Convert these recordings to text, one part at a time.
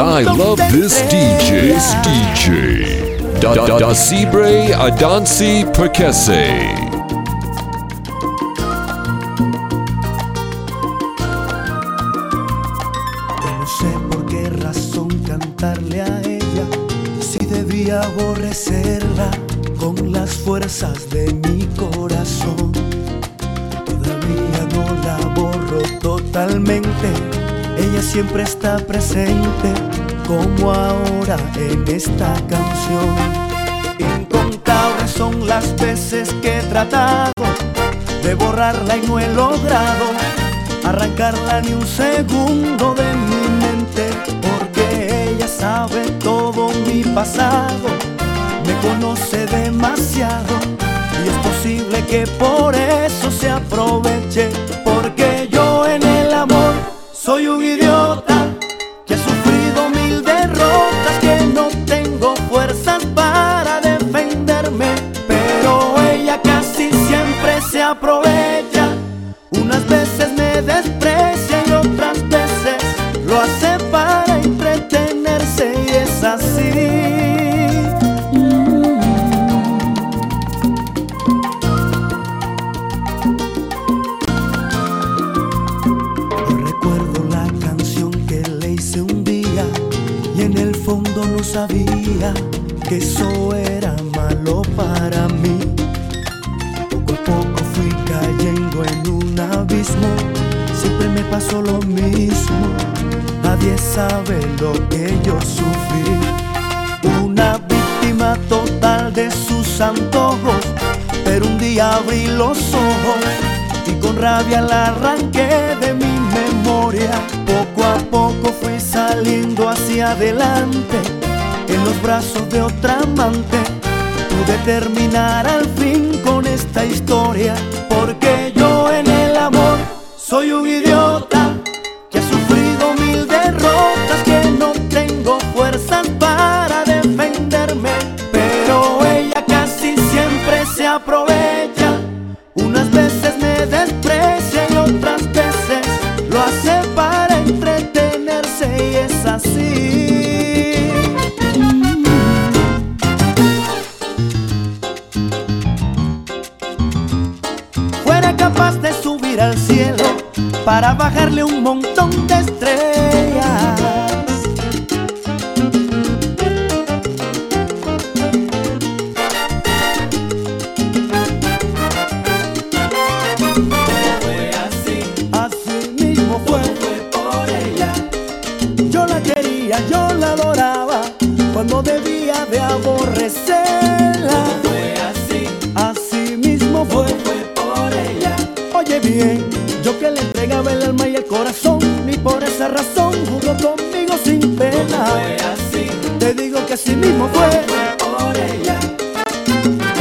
I love this DJ, estrellas. DJ. Da da da Cibre Adansi Perkese. Siempre está presente como ahora en esta canción. Incontables son las veces que he tratado de borrarla y no he logrado arrancarla ni un segundo de mi mente porque ella sabe todo mi pasado me conoce demasiado y es posible que por eso se aproveche soy un idiota sabe lo que yo sufrí. Una víctima total de sus antojos, pero un día abrí los ojos y con rabia la arranqué de mi memoria. Poco a poco fui saliendo hacia adelante, en los brazos de otra amante pude terminar al fin con esta historia corazón y por esa razón jugó conmigo sin pena. Fue así, Te digo que así mismo fue. fue por ella.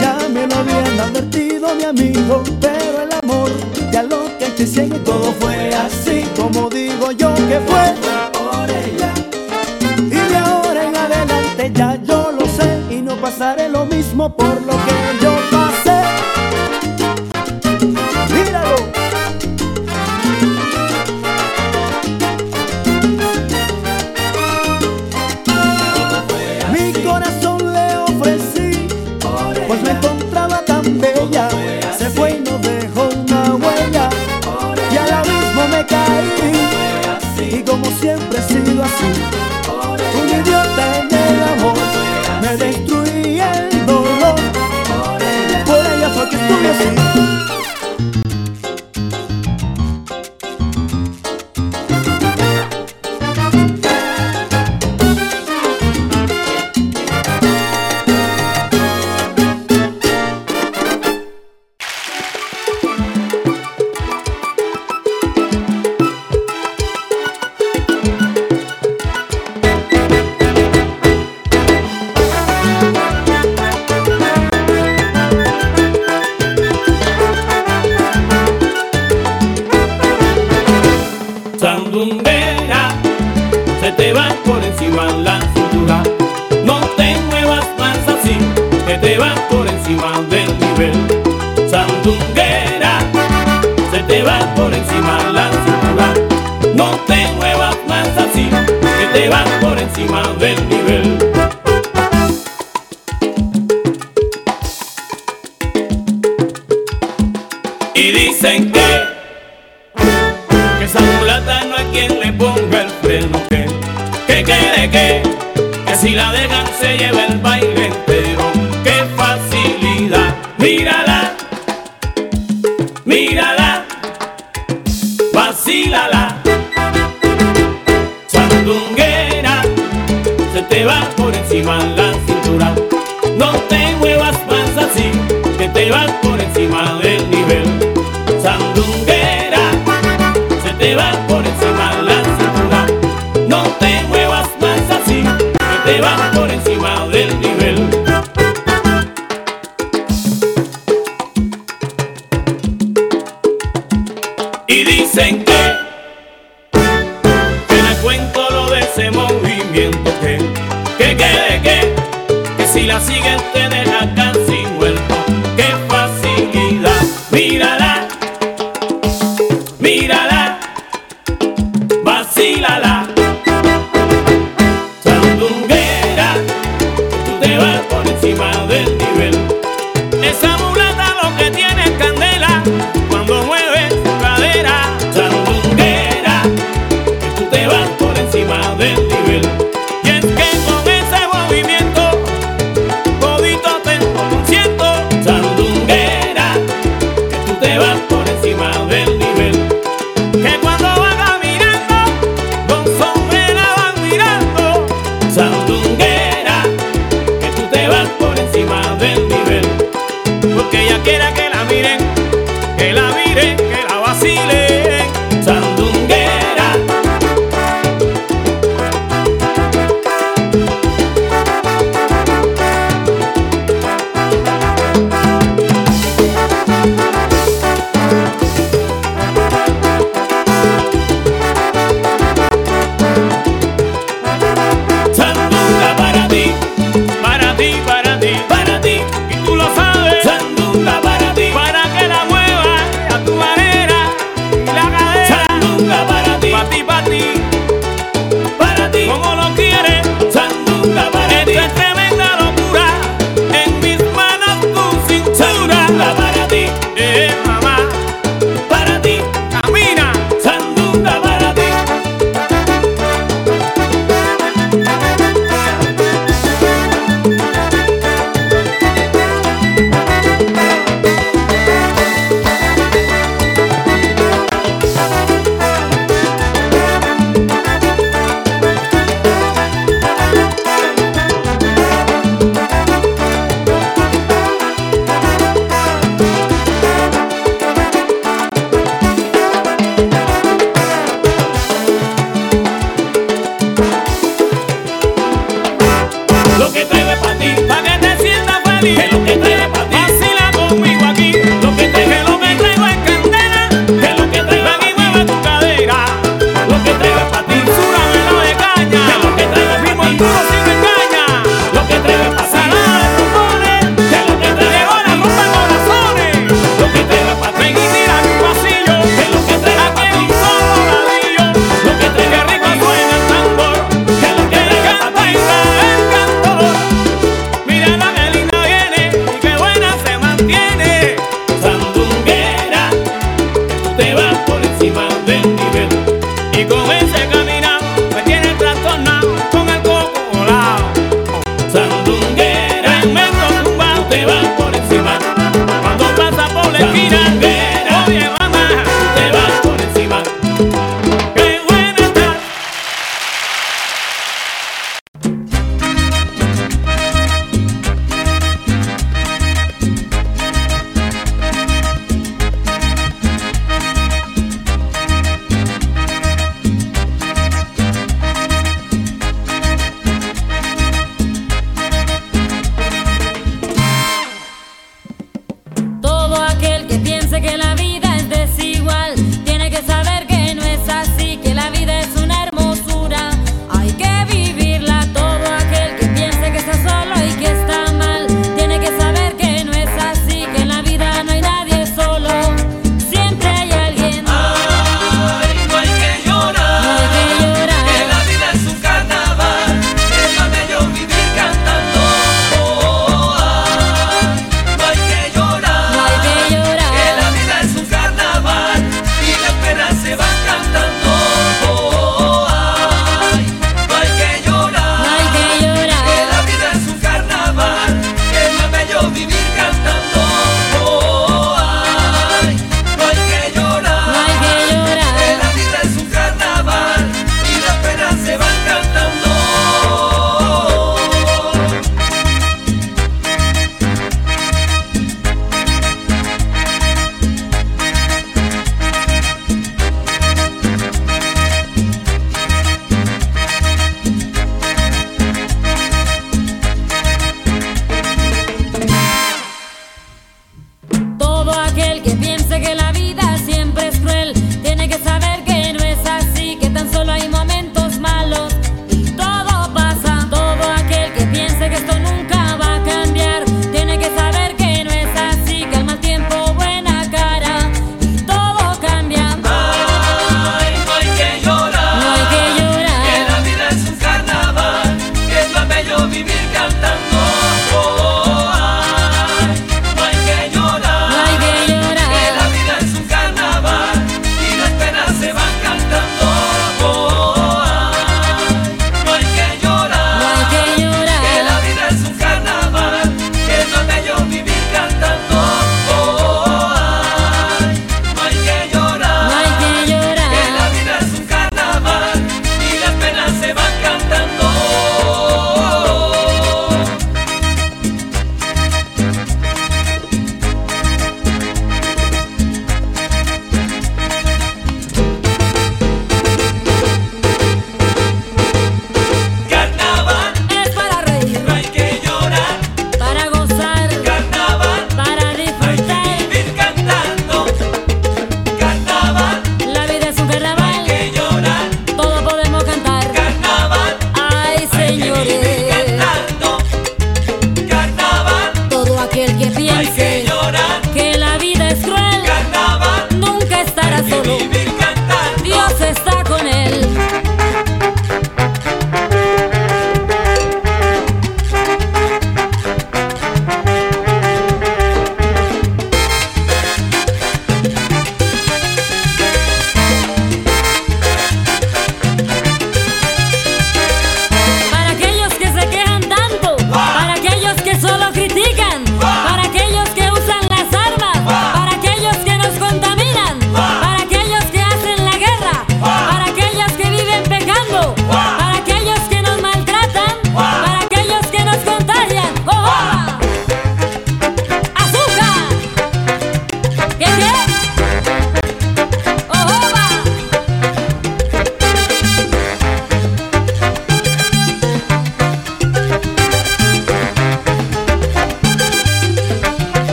Ya me lo habían advertido mi amigo, pero el amor ya lo que te ciega y todo fue así como digo yo que fue. Por ella, Y de ahora en adelante ya yo lo sé y no pasaré lo mismo por lo que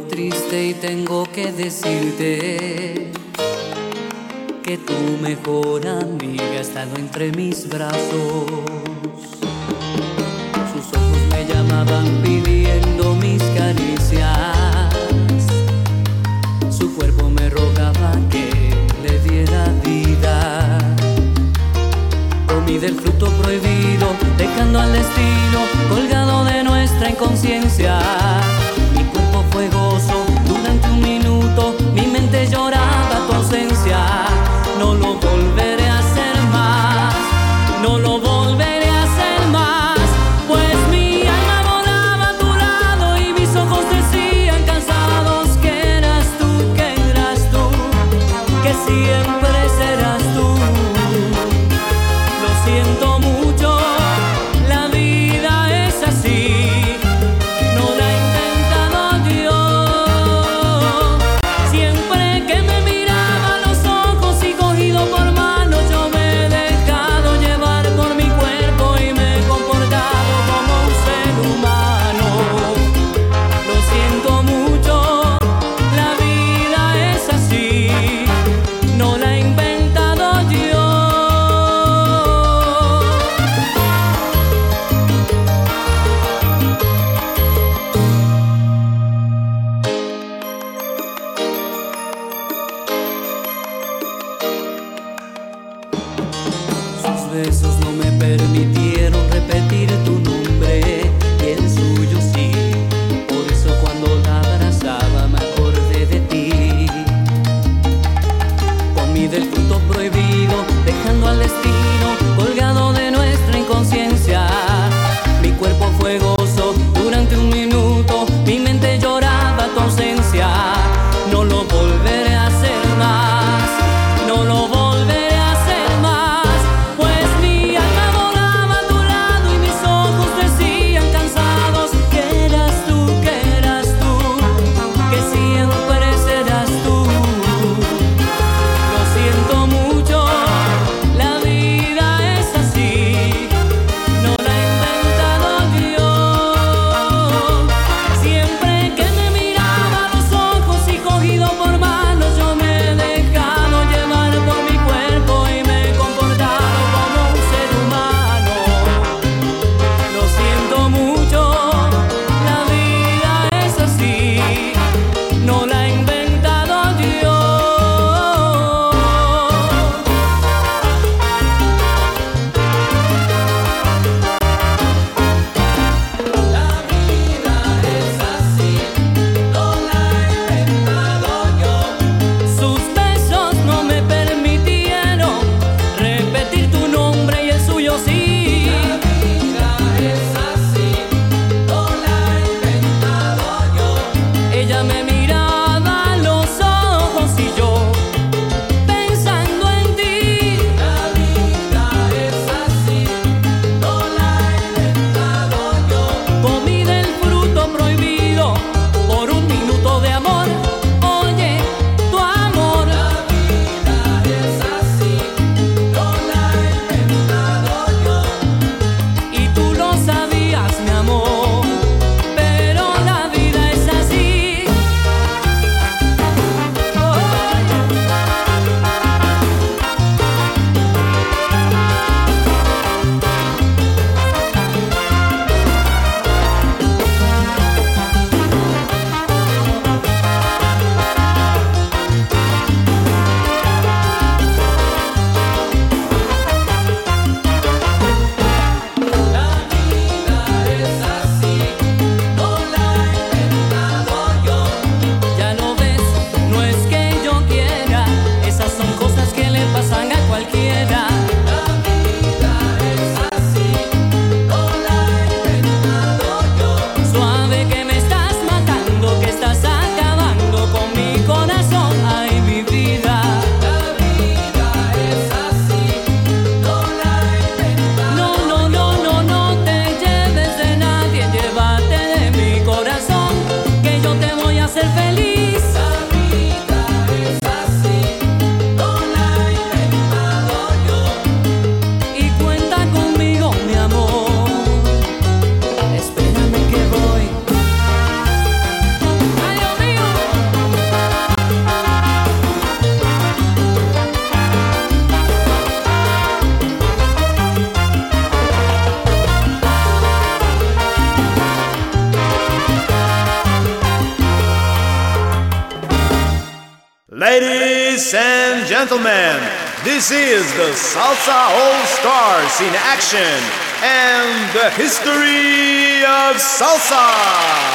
triste y tengo que decirte que tu mejor amiga ha estado entre mis brazos. Sus ojos me llamaban pidiendo mis caricias. Su cuerpo me rogaba que le diera vida. Comí del fruto prohibido, dejando al destino colgado de nuestra inconsciencia. This is the Salsa All Stars in action and the history of salsa.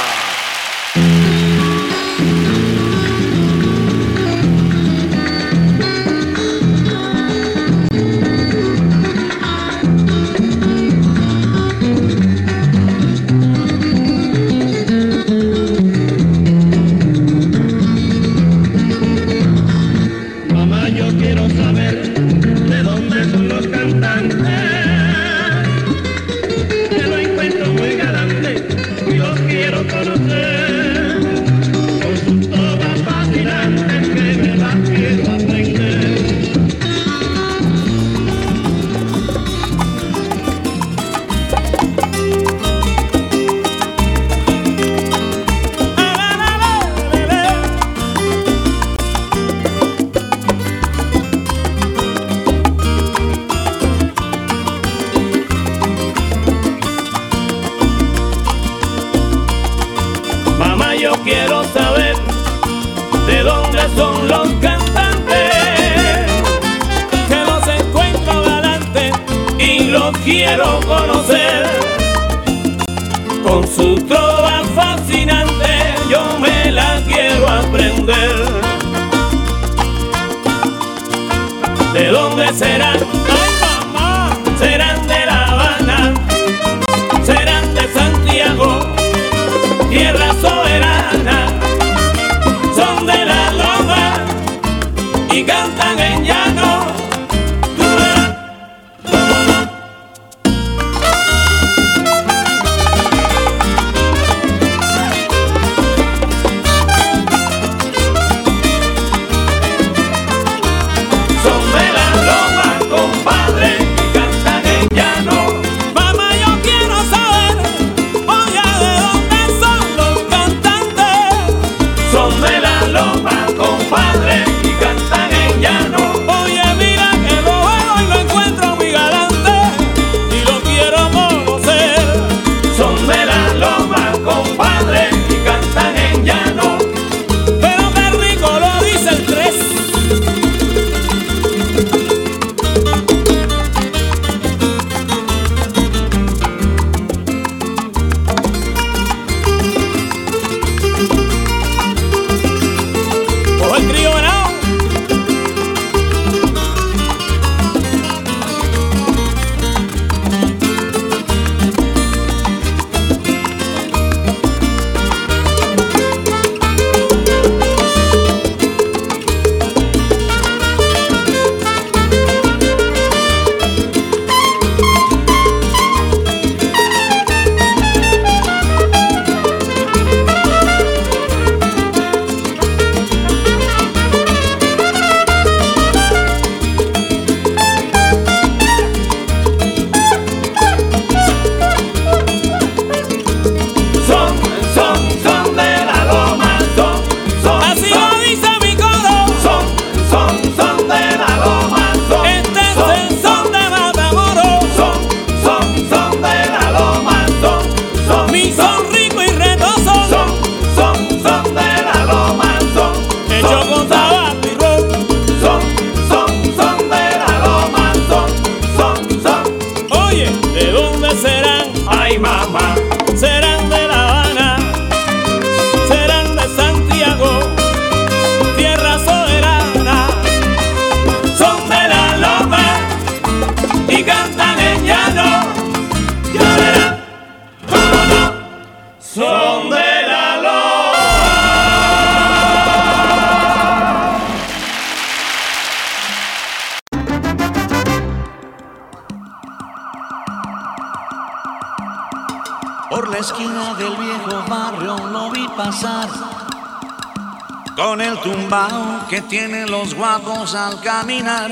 que tienen los guapos al caminar.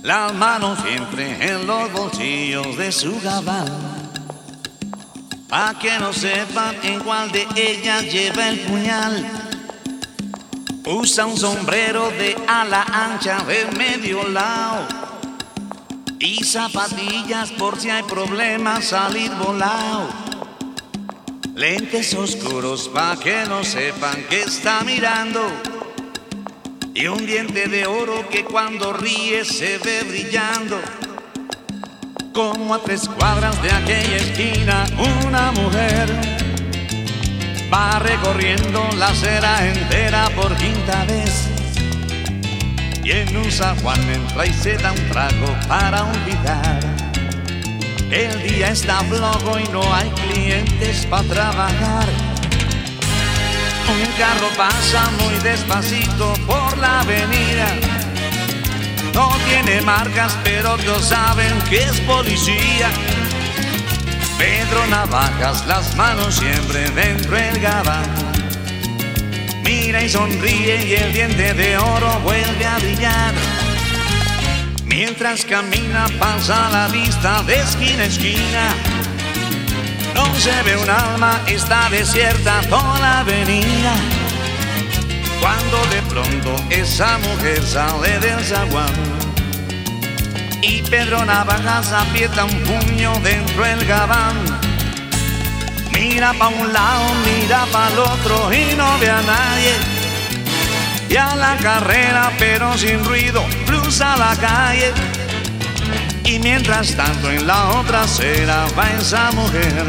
Las manos siempre en los bolsillos de su gabán. Pa' que no sepan en cuál de ellas lleva el puñal. Usa un sombrero de ala ancha de medio lado. Y zapatillas por si hay problemas salir volado. Lentes oscuros pa' que no sepan que está mirando. Y un diente de oro que cuando ríe se ve brillando. Como a tres cuadras de aquella esquina, una mujer va recorriendo la acera entera por quinta vez. Y en un zaguán entra y se da un trago para olvidar el día está flojo y no hay clientes para trabajar. Un carro pasa muy despacito por la avenida. No tiene marcas, pero todos saben que es policía. Pedro Navajas, las manos siempre dentro del gabán. Mira y sonríe y el diente de oro vuelve a brillar. Mientras camina pasa la vista de esquina a esquina. No se ve un alma, está desierta toda la avenida. Cuando de pronto esa mujer sale del zaguán y Pedro Navajas aprieta un puño dentro del gabán. Mira pa' un lado, mira pa' el otro y no ve a nadie. Y a la carrera, pero sin ruido, cruza la calle. Y mientras tanto en la otra acera va esa mujer.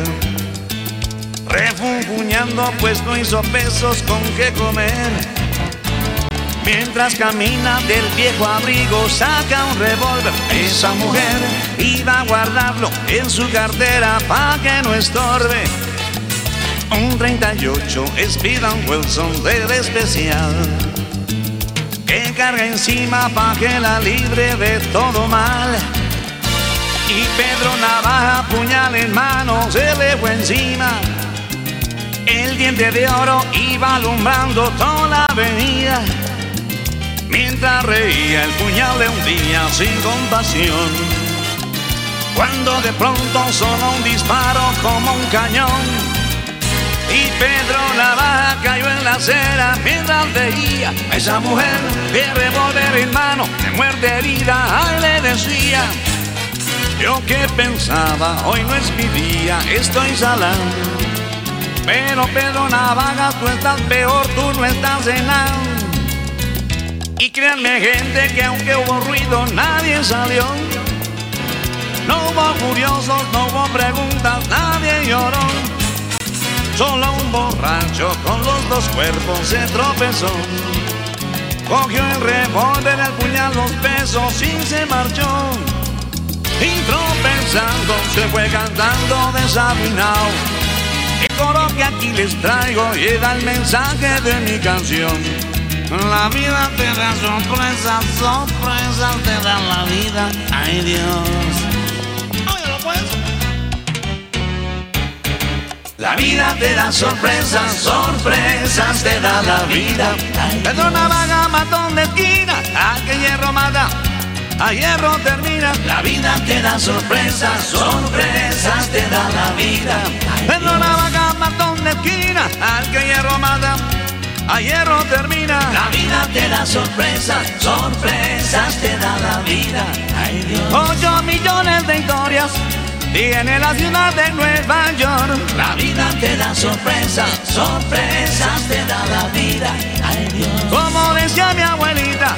Refunfuñando pues no hizo pesos con qué comer. Mientras camina del viejo abrigo saca un revólver. Esa mujer iba a guardarlo en su cartera pa' que no estorbe. Un 38 Speed Wilson del especial Que carga encima pa' que la libre de todo mal y Pedro Navaja, puñal en mano, se le fue encima. El diente de oro iba alumbrando toda la avenida. Mientras reía el puñal de un día sin compasión. Cuando de pronto sonó un disparo como un cañón. Pedro Navaja cayó en la acera mientras veía a esa mujer de revólver en mano, de muerte herida, ay le decía. Yo que pensaba, hoy no es mi día, estoy salando. Pero Pedro Navajas, tú estás peor, tú no estás en nada. Y créanme gente que aunque hubo ruido, nadie salió. No hubo curiosos, no hubo preguntas, nadie lloró. Solo un borracho con los dos cuerpos se tropezó. Cogió el revólver, el puñal, los pesos y se marchó. Y tropezando se fue cantando desafinado. El coro que aquí les traigo llega el mensaje de mi canción. La vida te da sorpresas, sorpresas te da la vida. Ay Dios. La vida te da sorpresas, sorpresas te da la vida. Pedro Navaja matón de esquina, a que hierro mata, a hierro termina. La vida te da sorpresas, sorpresas te da la vida. Pedro Navaja matón de esquina, al que hierro mata, a hierro termina. La vida te da sorpresas, sorpresas te da la vida. Ocho millones de historias tiene la ciudad de Nueva York. La vida te da sorpresas, sorpresas te da la vida. Ay Dios. Como decía mi abuelita,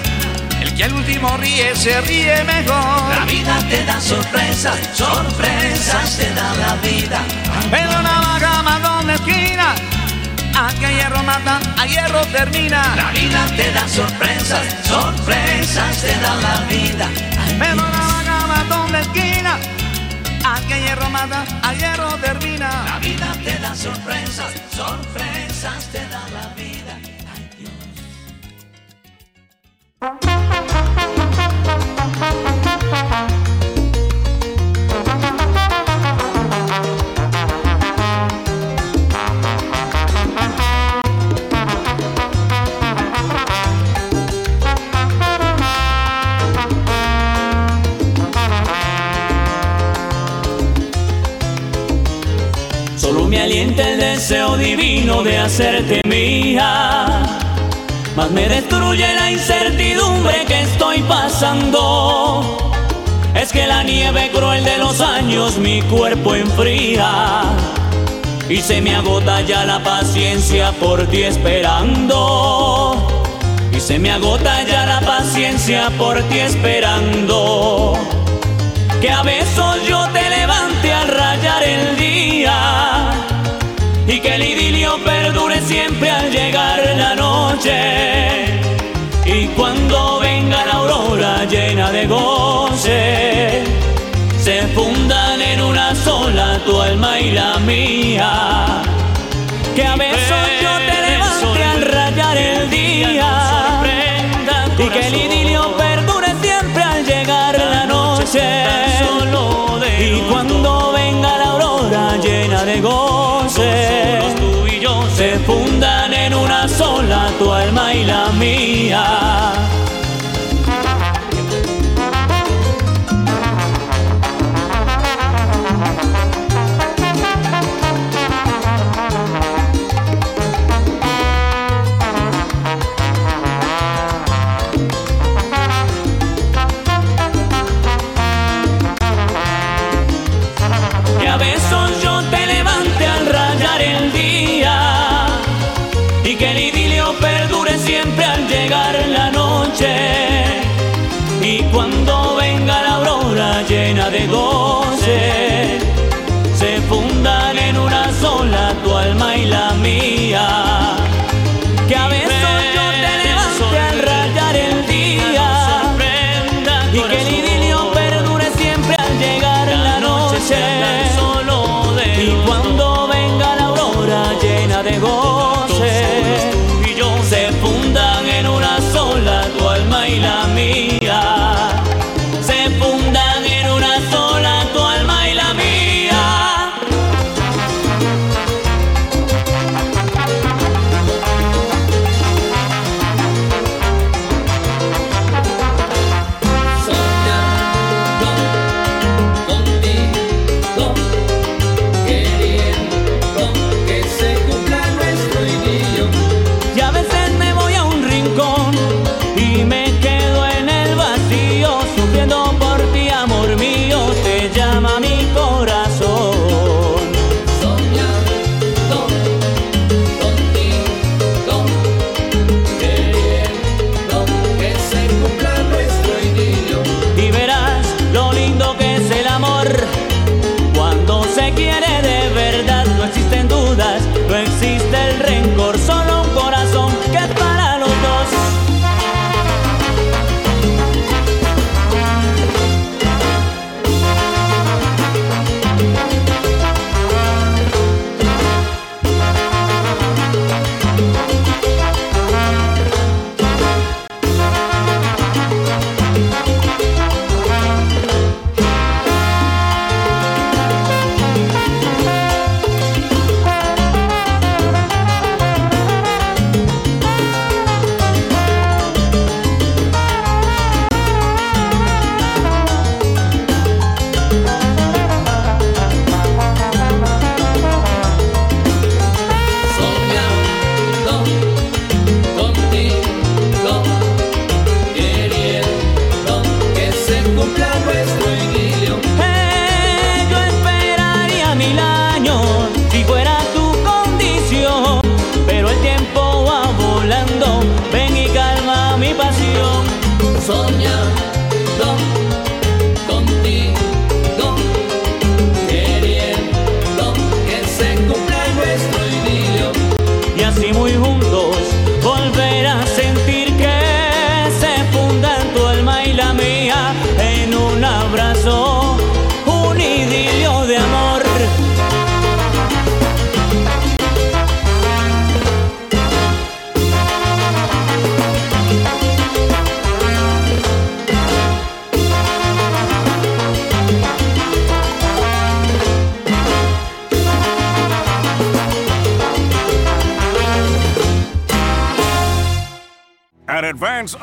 el que al último ríe se ríe mejor. La vida te da sorpresas, sorpresas te da la vida. Pero navaja matón de esquina, a que hierro mata, a hierro termina. La vida te da sorpresas, sorpresas te da la vida. Pero navaja matón de esquina. A que hierro mata, a hierro termina. La vida te da sorpresas, sorpresas te da la vida. Ay, Dios. alienta el deseo divino de hacerte mía. Más me destruye la incertidumbre que estoy pasando. Es que la nieve cruel de los años mi cuerpo enfría. Y se me agota ya la paciencia por ti esperando. Y se me agota ya la paciencia por ti esperando. Que a besos y la mía. Que a besos yo te levante al rayar el día. Y que el idilio perdure siempre al llegar la noche. Y cuando venga la aurora llena de goce, se funda.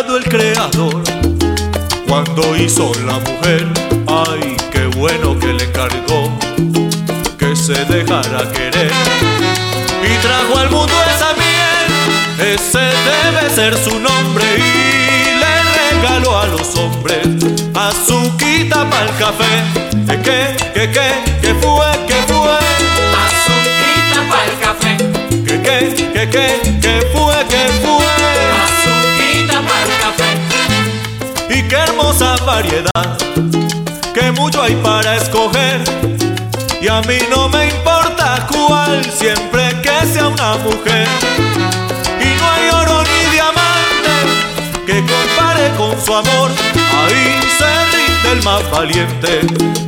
El creador cuando hizo la mujer, ay, qué bueno que le encargó que se dejara querer y trajo al mundo esa miel, ese debe ser su nombre y le regaló a los hombres azuquita para el café. ¿Qué, qué, qué, qué, qué fue, qué fue? Azuquita para el café, ¿Qué, qué, qué, qué, hermosa variedad, que mucho hay para escoger. Y a mí no me importa cuál, siempre que sea una mujer. Y no hay oro ni diamante que compare con su amor. Ahí se rinde el más valiente,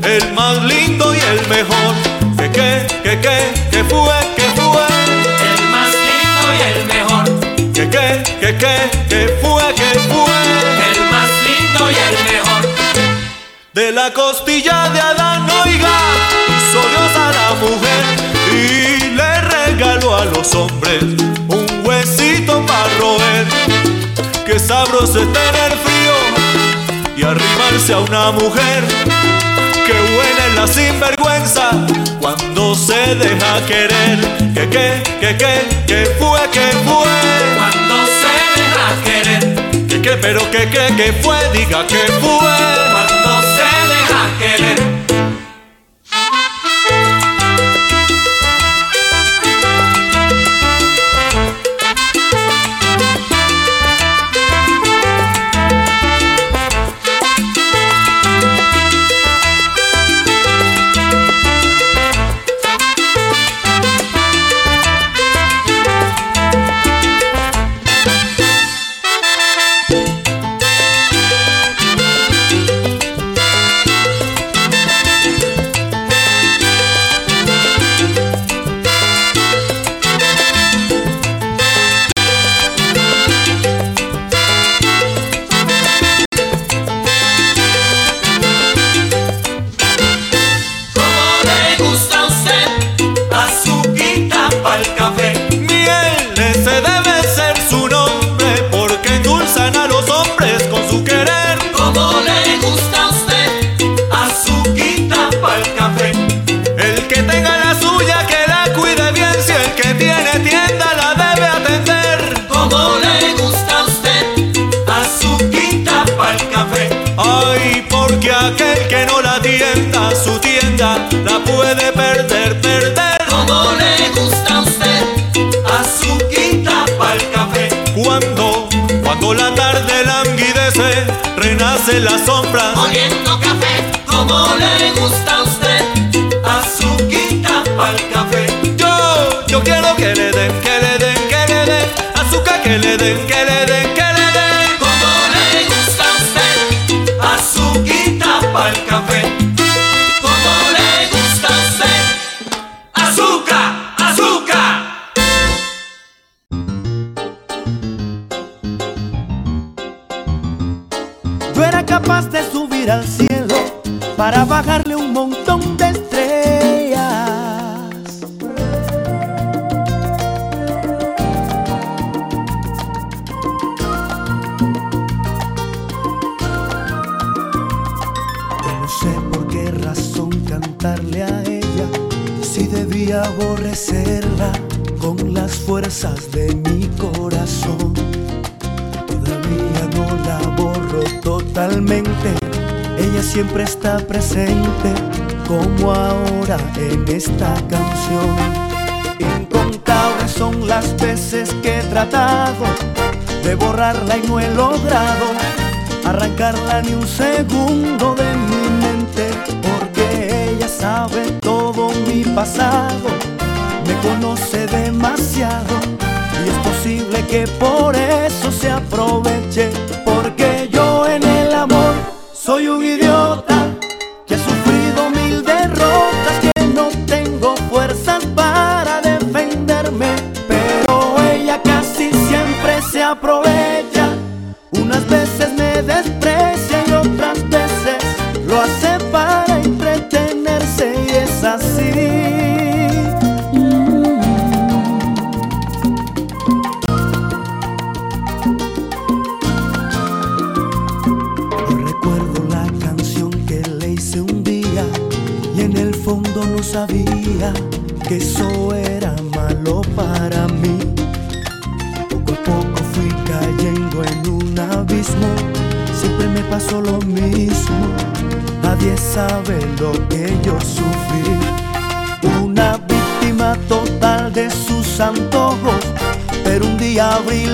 el más lindo y el mejor. Que, que, que, que, que fue, que fue. El más lindo y el mejor, Que, que, que, que, que fue, que fue. La costilla de Adán, oiga, hizo Dios a la mujer y le regaló a los hombres un huesito para roer. Qué sabroso es tener frío y arrimarse a una mujer. Qué buena es la sinvergüenza cuando se deja querer. Que, que, que, que, que fue, que fue. Cuando se deja querer, Que, que, pero que, que, que fue, diga que fue. cuando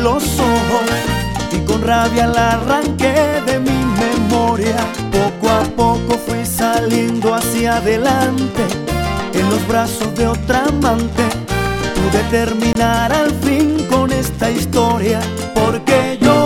los ojos y con rabia la arranqué de mi memoria. Poco a poco fui saliendo hacia adelante en los brazos de otra amante. Pude terminar al fin con esta historia porque yo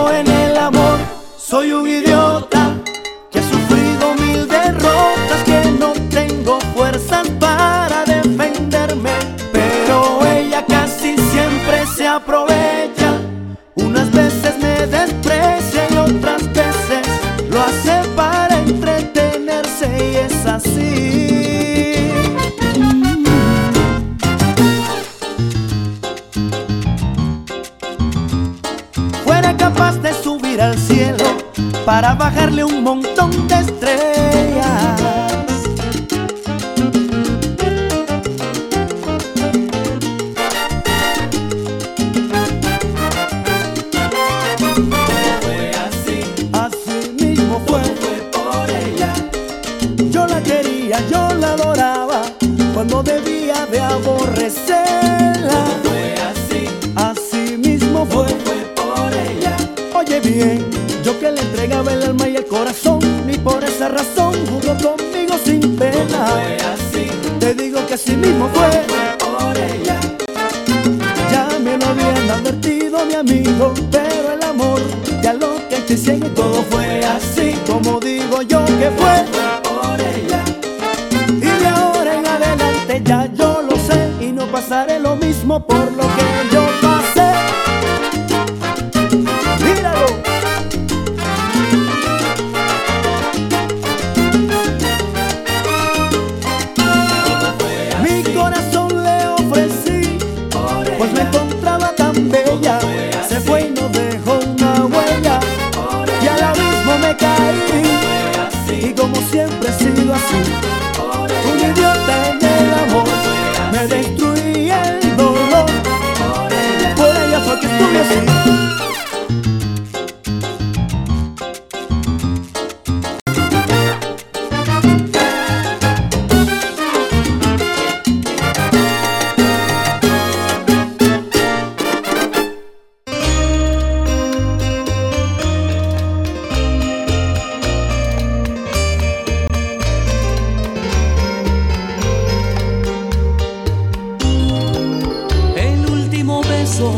beso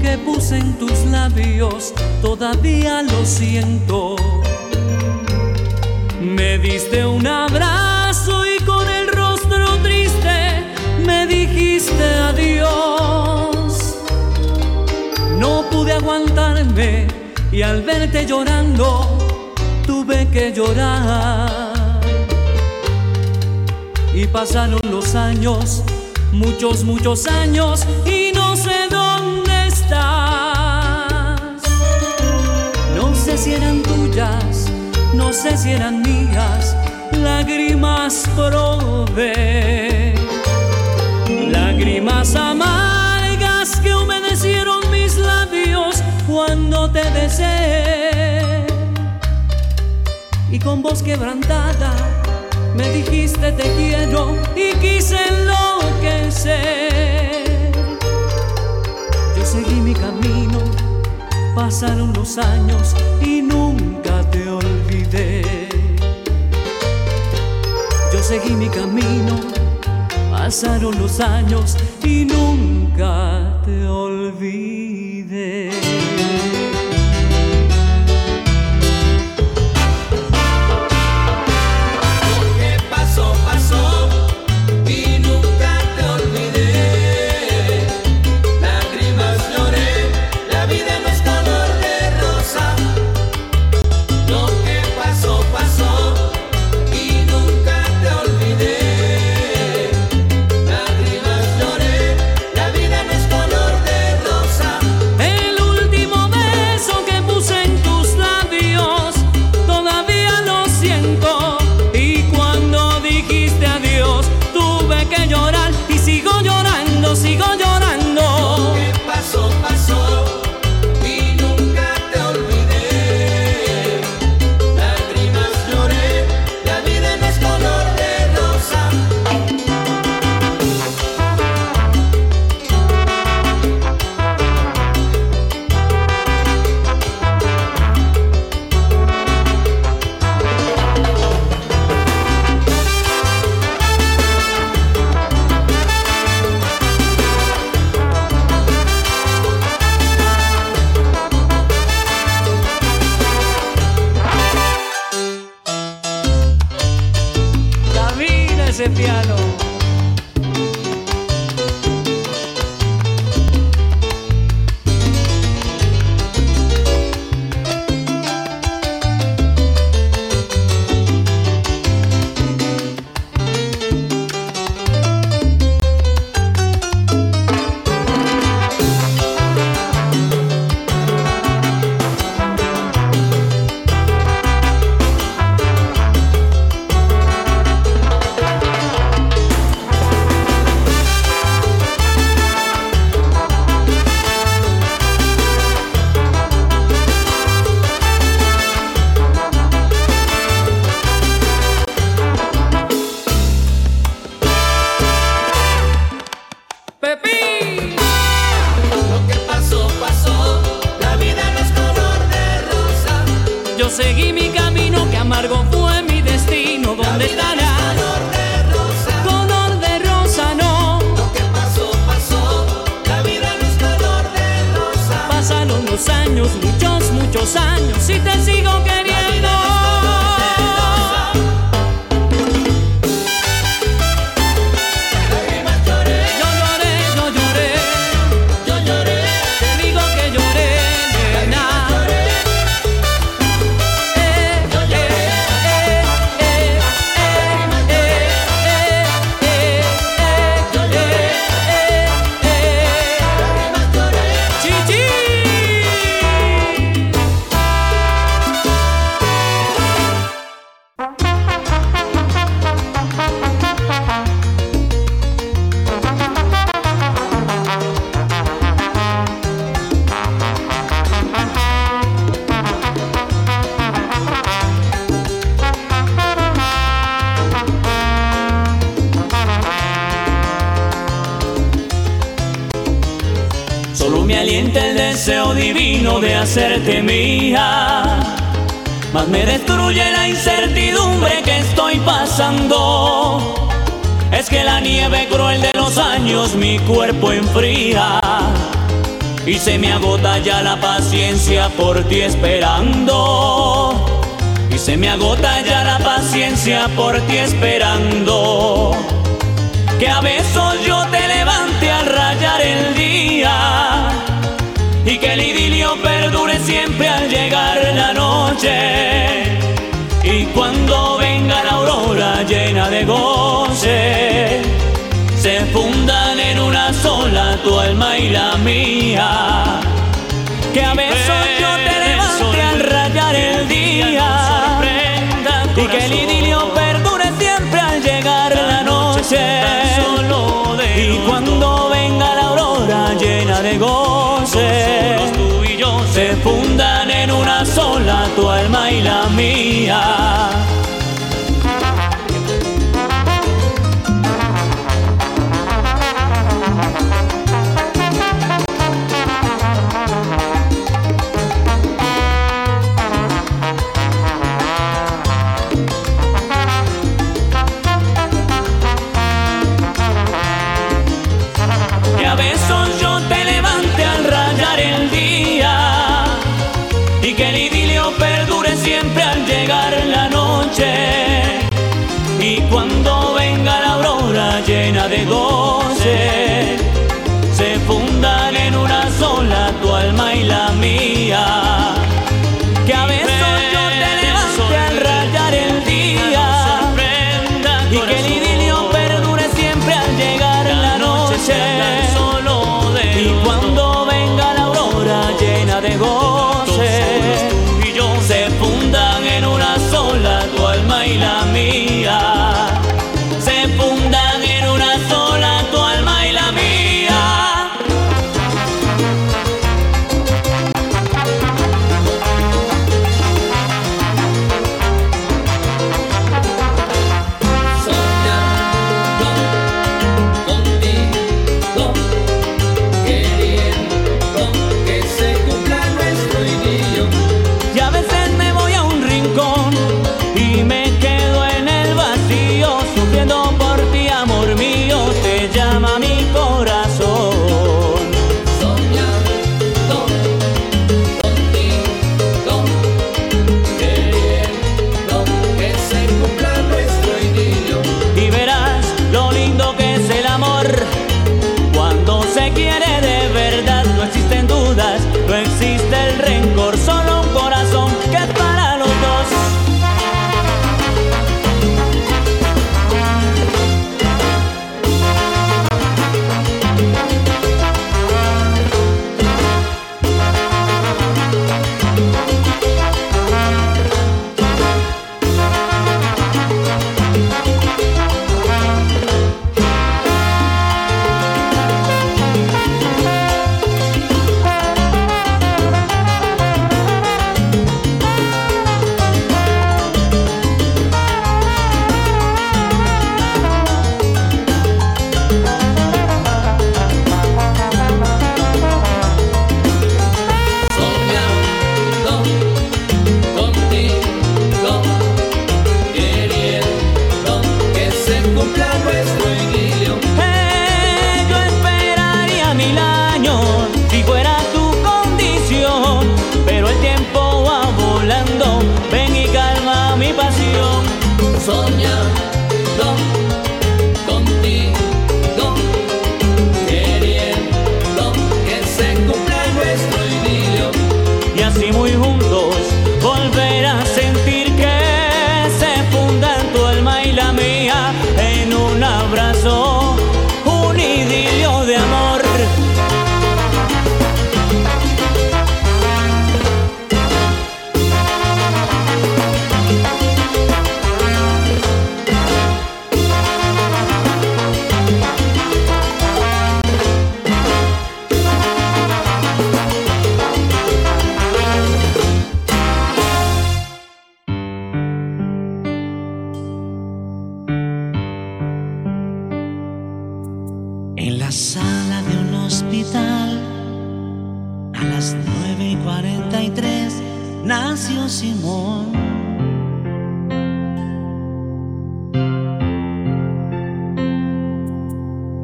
que puse en tus labios, todavía lo siento. Me diste un abrazo y con el rostro triste me dijiste adiós. No pude aguantarme y al verte llorando tuve que llorar. Y pasaron los años, muchos, muchos años y si eran tuyas, no sé si eran mías, lágrimas probé, lágrimas amargas que humedecieron mis labios cuando te besé. Y con voz quebrantada me dijiste te quiero y quise enloquecer. Yo seguí mi camino Pasaron los años y nunca te olvidé. Yo seguí mi camino, pasaron los años y nunca te olvidé. Y se me agota ya la paciencia por ti esperando. Y se me agota ya la paciencia por ti esperando. Que a besos yo te levante al rayar el día y que el idilio perdure siempre al llegar la noche. Y cuando venga la aurora llena de goce, se sola tu alma y la mía. Que a besos yo te levante al rayar el día y que el idilio perdure siempre al llegar la noche. Y cuando venga la aurora llena de goce, se fundan en una sola tu alma y la mía.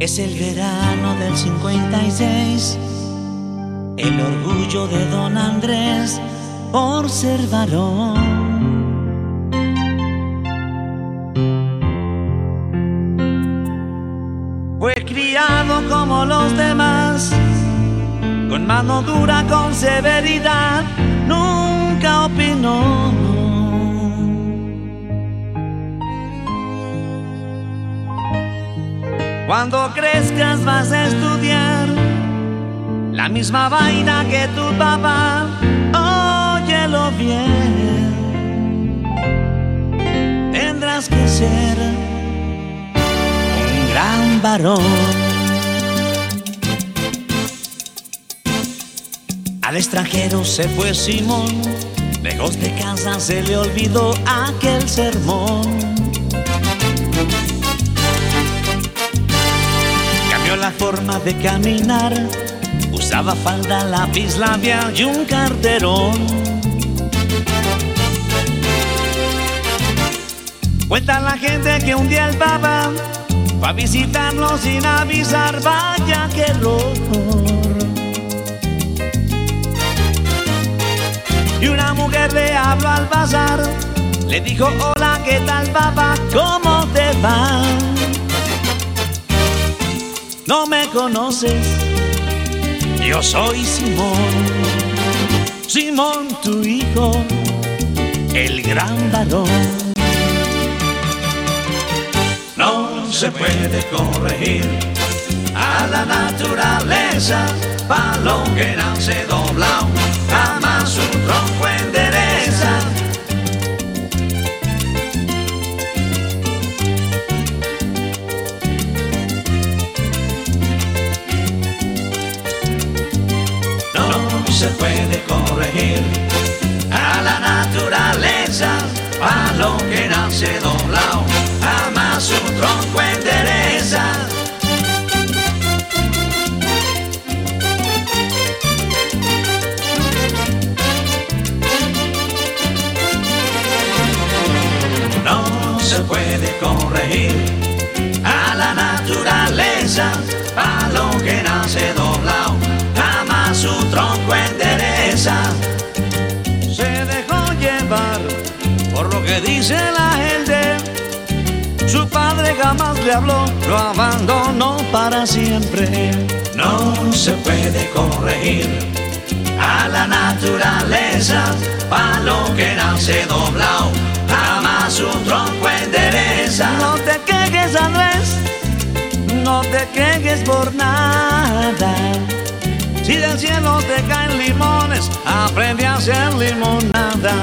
Es el verano del 56, el orgullo de don Andrés por ser varón. Fue criado como los demás, con mano dura, con severidad opinó. Cuando crezcas vas a estudiar la misma vaina que tu papá. Óyelo bien. Tendrás que ser un gran varón. Al extranjero se fue Simón Lejos de casa se le olvidó aquel sermón. Cambió la forma de caminar, usaba falda, lápiz labial y un carterón. Cuenta la gente que un día el Papa fue a visitarlo sin avisar, vaya que rojo. y una mujer le habló al bazar. Le dijo, hola, ¿qué tal papá? ¿Cómo te va? No me conoces, yo soy Simón. Simón, tu hijo, el gran varón. No se puede corregir a la naturaleza lo que nace doblado, jamás su tronco endereza. No se puede corregir a la naturaleza, lo que nace doblado, jamás su tronco endereza. Naturaleza, a lo que nace doblado, jamás su tronco endereza. Se dejó llevar por lo que dice la gente. Su padre jamás le habló, lo abandonó para siempre. No se puede corregir a la naturaleza, pa' lo que nace doblado, jamás su tronco endereza. No te quejes, Andrés, no te quejes por nada. Si del cielo te caen limones, aprende a hacer limonada.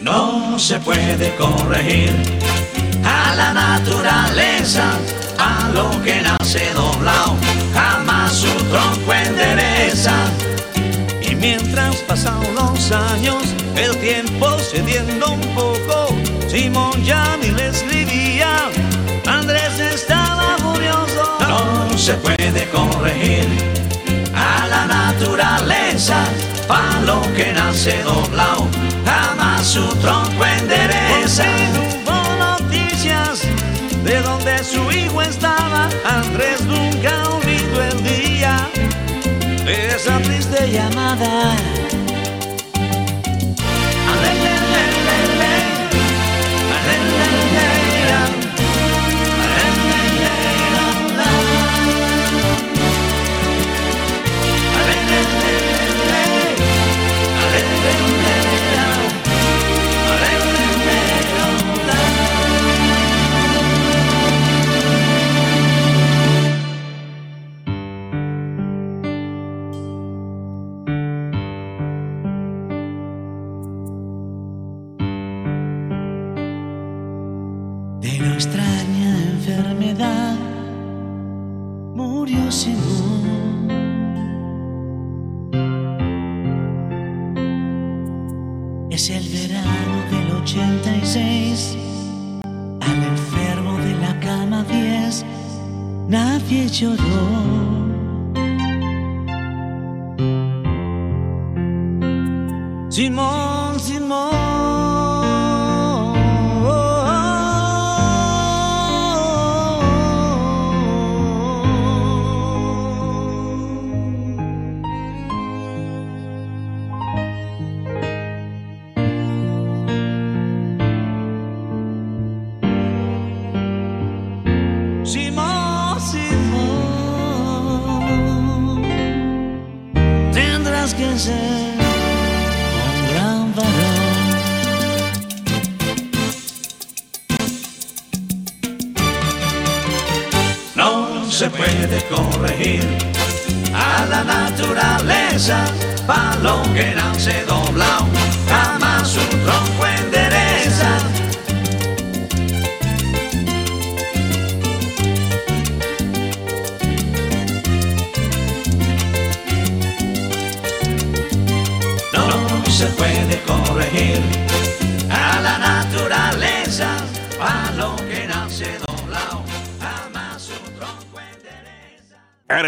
No se puede corregir a la naturaleza, a lo que nace doblado, jamás su tronco endereza. Mientras pasan los años, el tiempo cediendo un poco, Simón ya ni le escribía, Andrés estaba furioso. No se puede corregir a la naturaleza, pa' lo que nace doblado, jamás su tronco endereza. Triste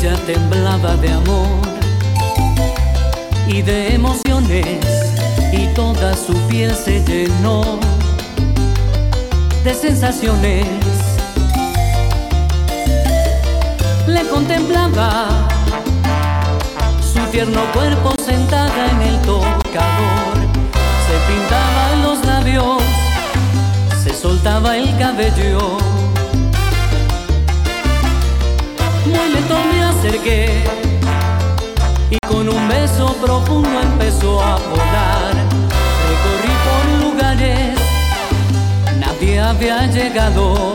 Ella temblaba de amor y de emociones y toda su piel se llenó de sensaciones. Le contemplaba su tierno cuerpo sentada en el tocador. Se pintaba los labios, se soltaba el cabello. Muy lento me acerqué y con un beso profundo empezó a volar. Recorrí por lugares, nadie había llegado.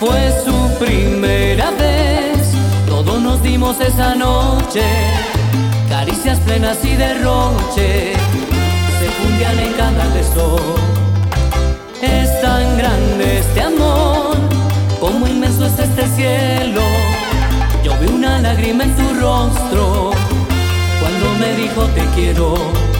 Fue su primera vez, todos nos dimos esa noche. Caricias plenas y derroche se fundían en cada beso. Es tan grande este amor, como inmenso es este cielo. Yo vi una lágrima en tu rostro cuando me dijo te quiero.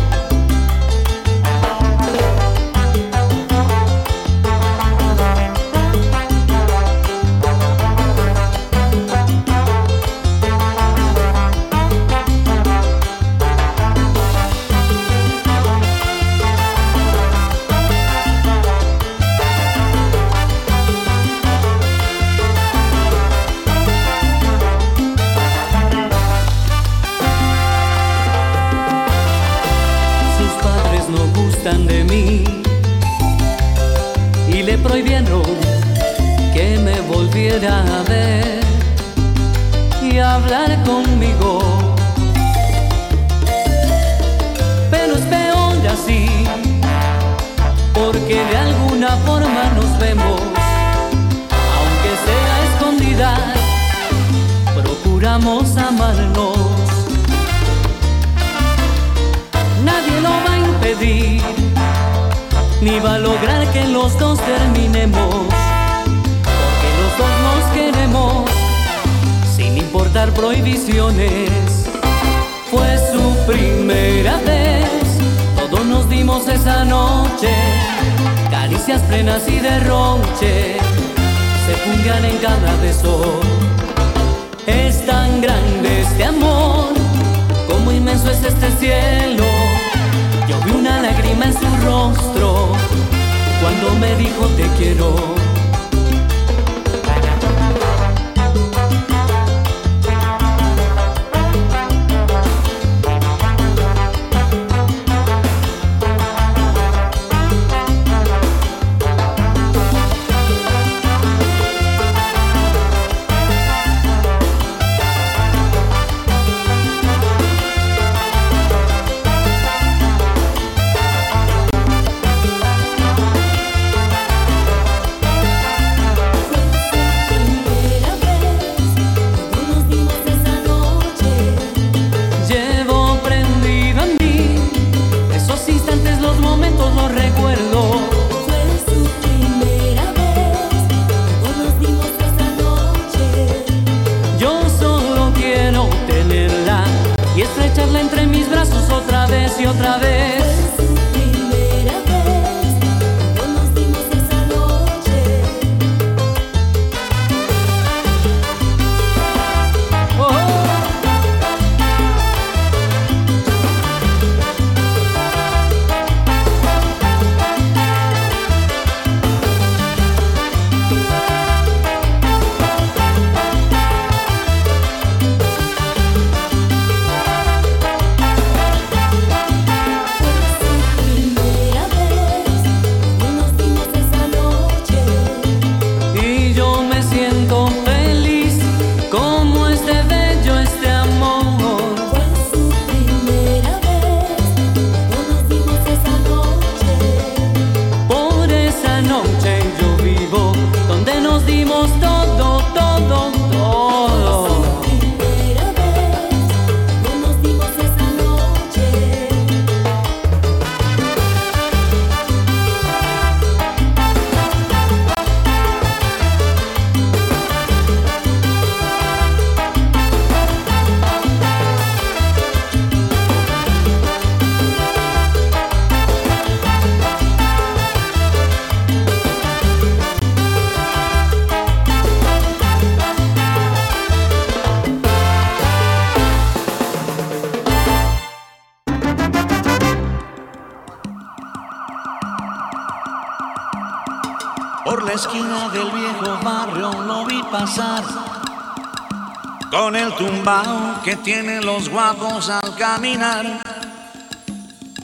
Que tienen los guapos al caminar.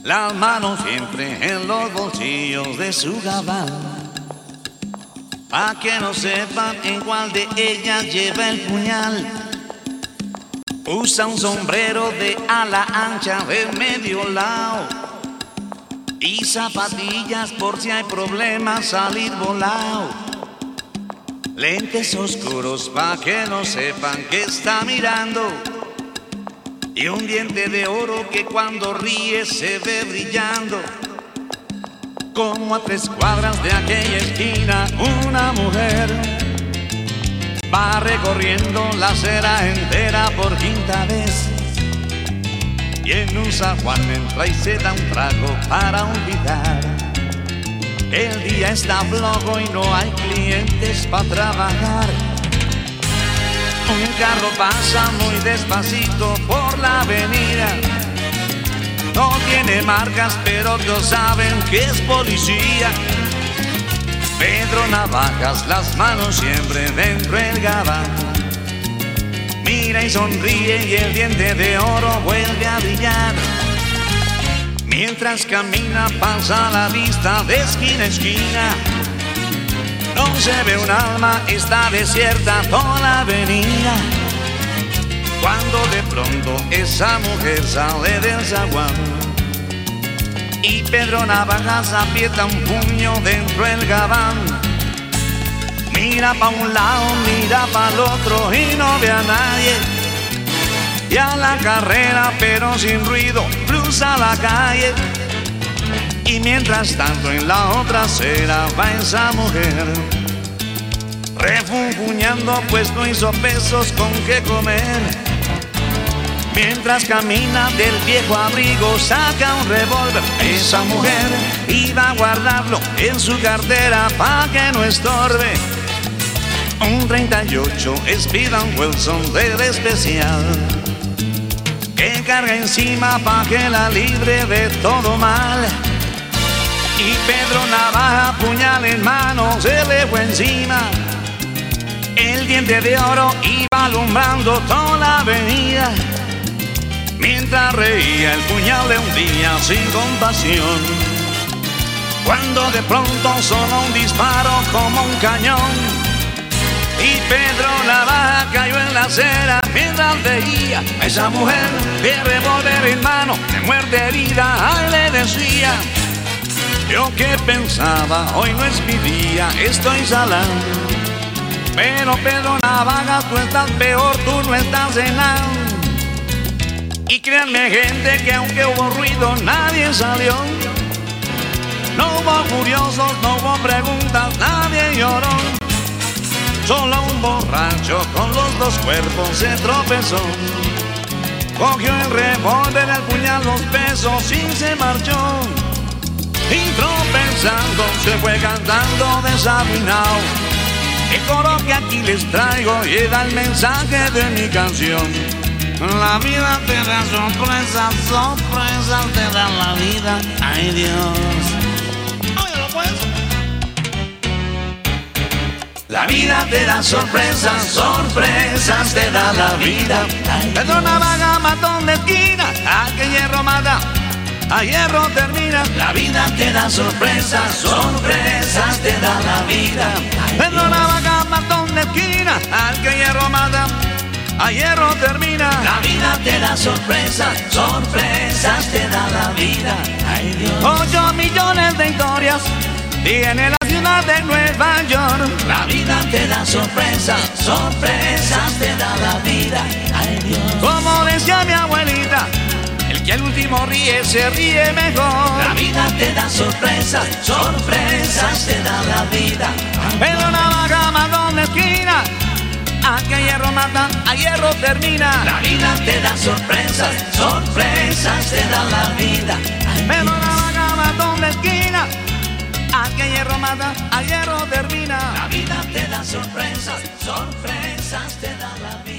Las manos siempre en los bolsillos de su gabán. Pa' que no sepan en cuál de ellas lleva el puñal. Usa un sombrero de ala ancha de medio lado. Y zapatillas por si hay problemas salir volado. Lentes oscuros pa' que no sepan que está mirando. Y un diente de oro que cuando ríe se ve brillando. Como a tres cuadras de aquella esquina, una mujer va recorriendo la acera entera por quinta vez. Y en un zaguán entra y se da un trago para olvidar. El día está flojo y no hay clientes para trabajar. Un carro pasa muy despacito por la avenida. No tiene marcas, pero todos saben que es policía. Pedro Navajas, las manos siempre dentro del gabán. Mira y sonríe y el diente de oro vuelve a brillar. Mientras camina pasa la vista de esquina a esquina. No se ve un alma, está desierta toda la avenida. Cuando de pronto esa mujer sale del zaguán y Pedro Navajas aprieta un puño dentro del gabán. Mira pa' un lado, mira pa' el otro y no ve a nadie. Y a la carrera, pero sin ruido, cruza la calle. Y mientras tanto en la otra acera va esa mujer Refunfuñando pues no hizo pesos con qué comer. Mientras camina del viejo abrigo saca un revólver. Esa mujer iba a guardarlo en su cartera pa' que no estorbe. Un 38 Speed Wilson del especial Que carga encima pa' que la libre de todo mal y Pedro Navaja, puñal en mano, se le fue encima. El diente de oro iba alumbrando toda la avenida. Mientras reía el puñal de un día sin compasión. Cuando de pronto sonó un disparo como un cañón. Pedro Navaja cayó en la acera mientras veía a esa mujer de revólver en mano, de muerte herida, ay le decía. Yo que pensaba, hoy no es mi día, estoy salando. Pero Pedro Navaja, tú estás peor, tú no estás cenando. Y créanme gente que aunque hubo ruido, nadie salió. No hubo curiosos, no hubo preguntas, nadie lloró. Solo un borracho con los dos cuerpos se tropezó. Cogió el revólver, el puñal, los pesos y se marchó. Y tropezando se fue cantando desafinado. El coro que aquí les traigo da el mensaje de mi canción. La vida te da sorpresas, sorpresas te da la vida. Ay Dios. La vida te da sorpresas, sorpresas te da la vida. Pedro Navaja matón de esquina, a que hierro mata, a hierro termina. La vida te da sorpresas, sorpresas te da la vida. Pedro Navaja matón de esquina, al que hierro mata, a hierro termina. La vida te da sorpresas, sorpresas te da la vida. Ay. Ocho millones de historias tiene la ciudad de Nueva York. Da sorpresas, sorpresas te da la vida. Ay Dios. Como decía mi abuelita, el que al último ríe se ríe mejor. La vida te da sorpresas, sorpresas te da la vida. Pero navaja matón de esquina. A que hierro mata, a hierro termina. La vida te da sorpresas, sorpresas te da la vida. Pero navaja matón de esquina. A que hierro mata, a hierro termina. La vida te da sorpresas, sorpresas te da la vida.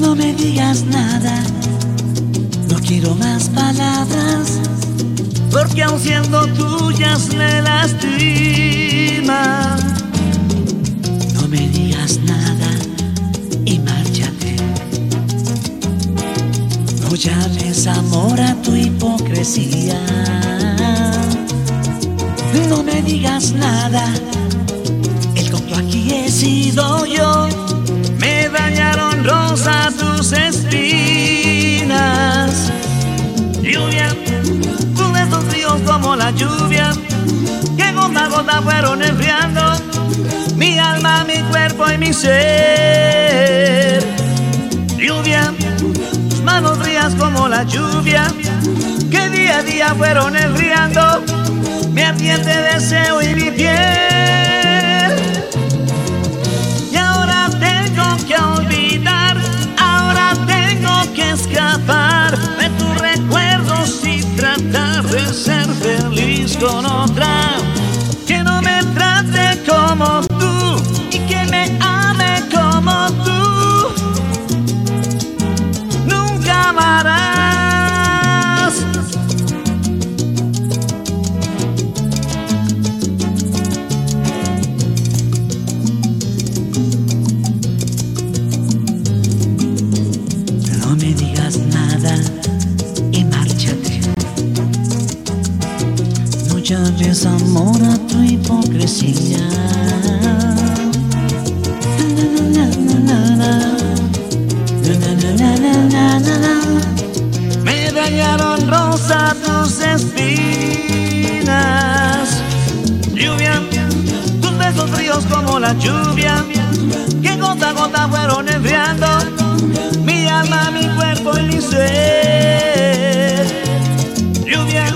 No me digas nada, no quiero más palabras. porque aun siendo tuyas me lastima. No me digas nada y márchate. No llames amor a tu hipocresía. No me digas nada. El tonto aquí he sido yo. Rosa tus espinas. Lluvia, de estos ríos como la lluvia, que gota a gota fueron enfriando mi alma, mi cuerpo y mi ser. Lluvia, tus manos frías como la lluvia, que día a día fueron enfriando mi ardiente deseo y mi piel. Escapar de tus recuerdos y tratar de ser feliz con otra. Que no me trate como llames amor a tu hipocresía. Me dañaron rosa tus espinas. Lluvia, tus besos fríos como la lluvia, que gota a gota fueron enfriando mi alma, mi cuerpo y mi ser. Lluvia,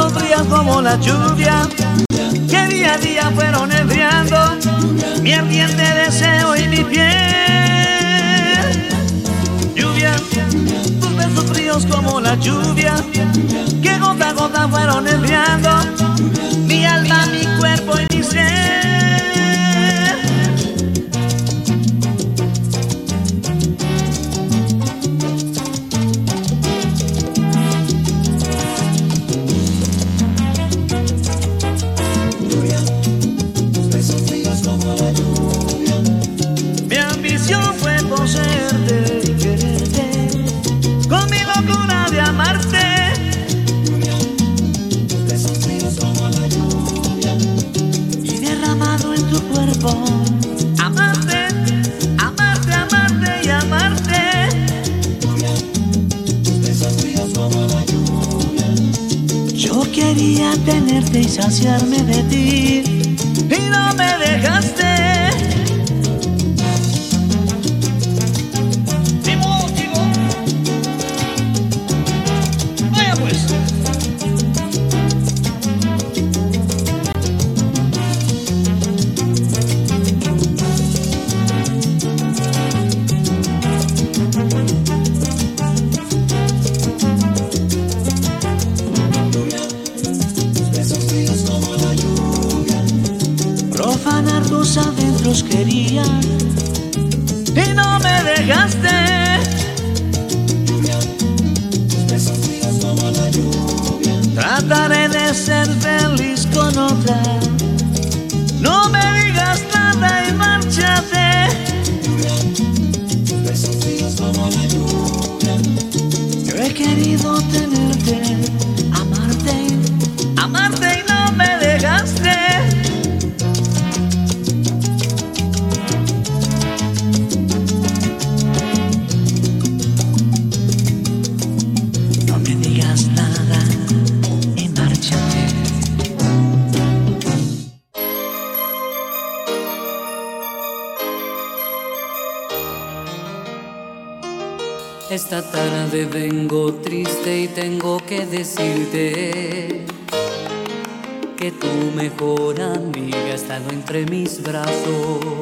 manos frías como la lluvia, que día a día fueron enfriando mi ardiente deseo y mi piel. Lluvia, tus besos fríos como la lluvia, que gota a gota fueron enfriando mi alma, mi cuerpo y mi ser. Tenerte y saciarme de ti. Y no me dejaste. vengo triste y tengo que decirte que tu mejor amiga ha estado entre mis brazos.